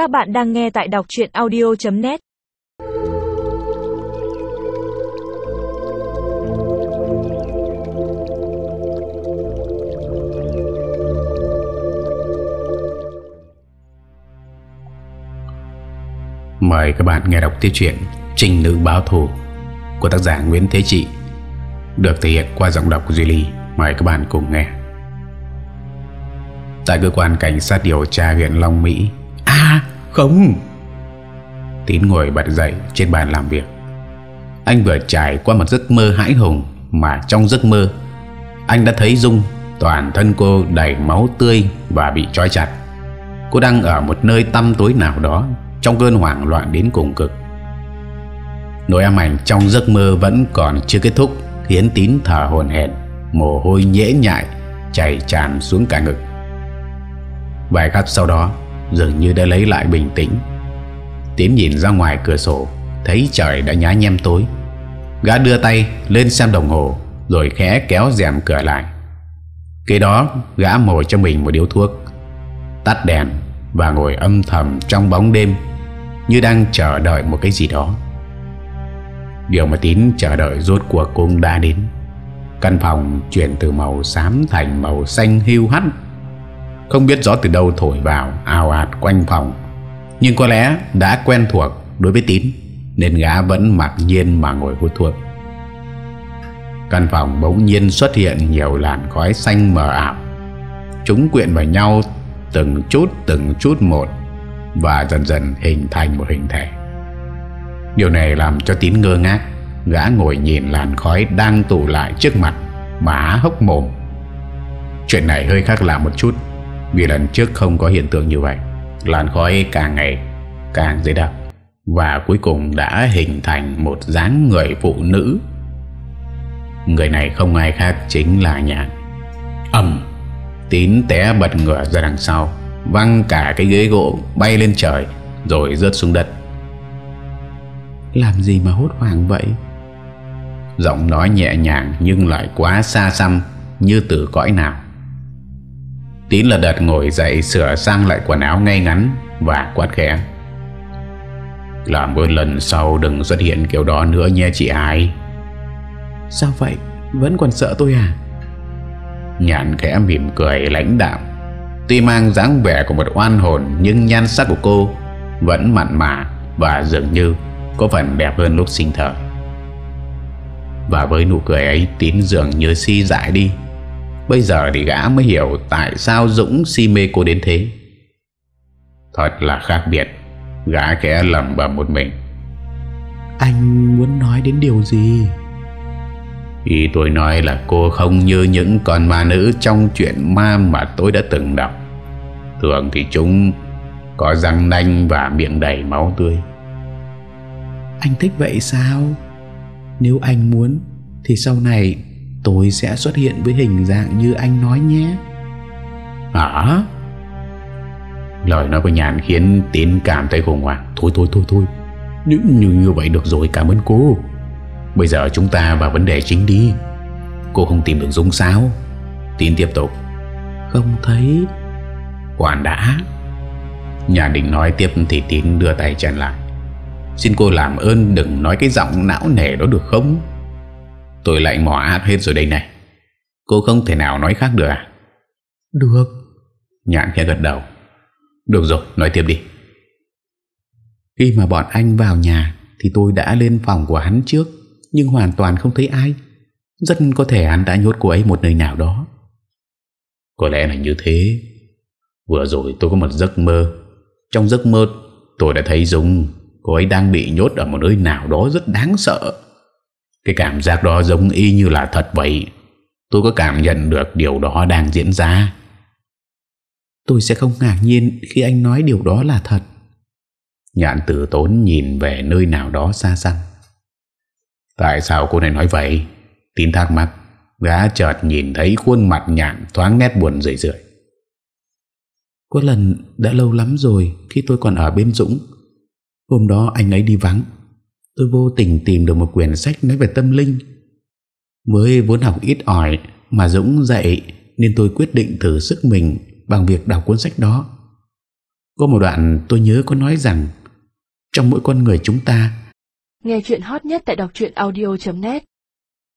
Các bạn đang nghe tại đọc chuyện audio.net Mời các bạn nghe đọc tiếp truyện Trình Nữ Báo Thù của tác giả Nguyễn Thế Trị được thể hiện qua giọng đọc của Duy Ly. Mời các bạn cùng nghe. Tại cơ quan cảnh sát điều tra huyện Long Mỹ À không. Tín ngồi bật dậy trên bàn làm việc. Anh vừa trải qua một giấc mơ hãi hùng Mà trong giấc mơ, Anh đã thấy Dung, Toàn thân cô đầy máu tươi Và bị trói chặt. Cô đang ở một nơi tăm tối nào đó Trong cơn hoảng loạn đến cùng cực. Nỗi ám ảnh trong giấc mơ Vẫn còn chưa kết thúc, Khiến tín thở hồn hển, Mồ hôi nhễ nhại Chảy tràn xuống cả ngực. Vài khắc sau đó Dường như đã lấy lại bình tĩnh. Tiến nhìn ra ngoài cửa sổ, Thấy trời đã nhá nhem tối. Gã đưa tay lên xem đồng hồ, Rồi khẽ kéo rèm cửa lại. Kế đó, gã mồi cho mình một điếu thuốc, Tắt đèn Và ngồi âm thầm trong bóng đêm, Như đang chờ đợi một cái gì đó. Điều mà Tín chờ đợi rốt cuộc cũng đã đến. Căn phòng chuyển từ màu xám thành màu xanh hưu hắt không biết gió từ đâu thổi vào, ào ạt quanh phòng. Nhưng có lẽ đã quen thuộc đối với Tín, Nên gã vẫn mặc nhiên mà ngồi hút thuốc. Căn phòng bỗng nhiên xuất hiện nhiều làn khói xanh mờ ảo. Chúng quyện vào nhau từng chút từng chút một, Và dần dần hình thành một hình thể. Điều này làm cho Tín ngơ ngác. Gã ngồi nhìn làn khói đang tụ lại trước mặt, Mà hốc mồm. Chuyện này hơi khác lạ một chút vì lần trước không có hiện tượng như vậy Làn khói càng ngày càng dày đặc Và cuối cùng đã hình thành một dáng người phụ nữ. Người này không ai khác chính là nhạn Ẩm Tín té bật ngửa ra đằng sau Văng cả cái ghế gỗ bay lên trời Rồi rớt xuống đất. Làm gì mà hốt hoảng vậy? Giọng nói nhẹ nhàng Nhưng lại quá xa xăm Như từ cõi nào Tín là đợt ngồi dậy sửa sang lại quần áo ngay ngắn Và quát khẽ. Làm ơn lần sau đừng xuất hiện kiểu đó nữa nhé chị ai Sao vậy? Vẫn còn sợ tôi à? Nhàn khẽ mỉm cười lãnh đạm. Tuy mang dáng vẻ của một oan hồn Nhưng nhan sắc của cô Vẫn mặn mà Và dường như có phần đẹp hơn lúc sinh thở Và với nụ cười ấy Tín dường như si dại đi Bây giờ thì gã mới hiểu Tại sao Dũng si mê cô đến thế. Thật là khác biệt Gã khẽ lầm bầm một mình. Anh muốn nói đến điều gì? Ý tôi nói là cô không như những con ma nữ Trong chuyện ma mà tôi đã từng đọc. Thường thì chúng Có răng nanh và miệng đầy máu tươi. Anh thích vậy sao? Nếu anh muốn Thì sau này tôi sẽ xuất hiện với hình dạng như anh nói nhé. Hả? Lời nói của Nhàn khiến Tín cảm thấy khủng hoảng. Thôi thôi thôi thôi. Như, như, như vậy được rồi cảm ơn cô. Bây giờ chúng ta vào vấn đề chính đi. Cô không tìm được Dung sao? Tín tiếp tục. Không thấy. Quản đã. Nhà định nói tiếp thì Tín đưa tay chân lại. Xin cô làm ơn đừng nói cái giọng não nề đó được không Tôi lại mò át hết rồi đây này. Cô không thể nào nói khác được à? Được. Nhạn khẽ gật đầu. Được rồi nói tiếp đi. Khi mà bọn anh vào nhà Thì tôi đã lên phòng của hắn trước Nhưng hoàn toàn không thấy ai. Rất có thể hắn đã nhốt cô ấy một nơi nào đó. Có lẽ là như thế. Vừa rồi tôi có một giấc mơ. Trong giấc mơ tôi đã thấy Dung Cô ấy đang bị nhốt ở một nơi nào đó rất đáng sợ cái cảm giác đó giống y như là thật vậy. Tôi có cảm nhận được điều đó đang diễn ra. Tôi sẽ không ngạc nhiên khi anh nói điều đó là thật. Nhãn tử tốn nhìn về nơi nào đó xa xăm. Tại sao cô này nói vậy? Tín thắc mắc gá chợt nhìn thấy khuôn mặt nhạn thoáng nét buồn rười rượi. Có lần đã lâu lắm rồi Khi tôi còn ở bên Dũng. Hôm đó anh ấy đi vắng tôi vô tình tìm được một quyển sách nói về tâm linh. Mới vốn học ít ỏi mà Dũng dạy, nên tôi quyết định thử sức mình bằng việc đọc cuốn sách đó. Có một đoạn tôi nhớ có nói rằng, trong mỗi con người chúng ta, Nghe chuyện hot nhất tại đọc truyện audio.net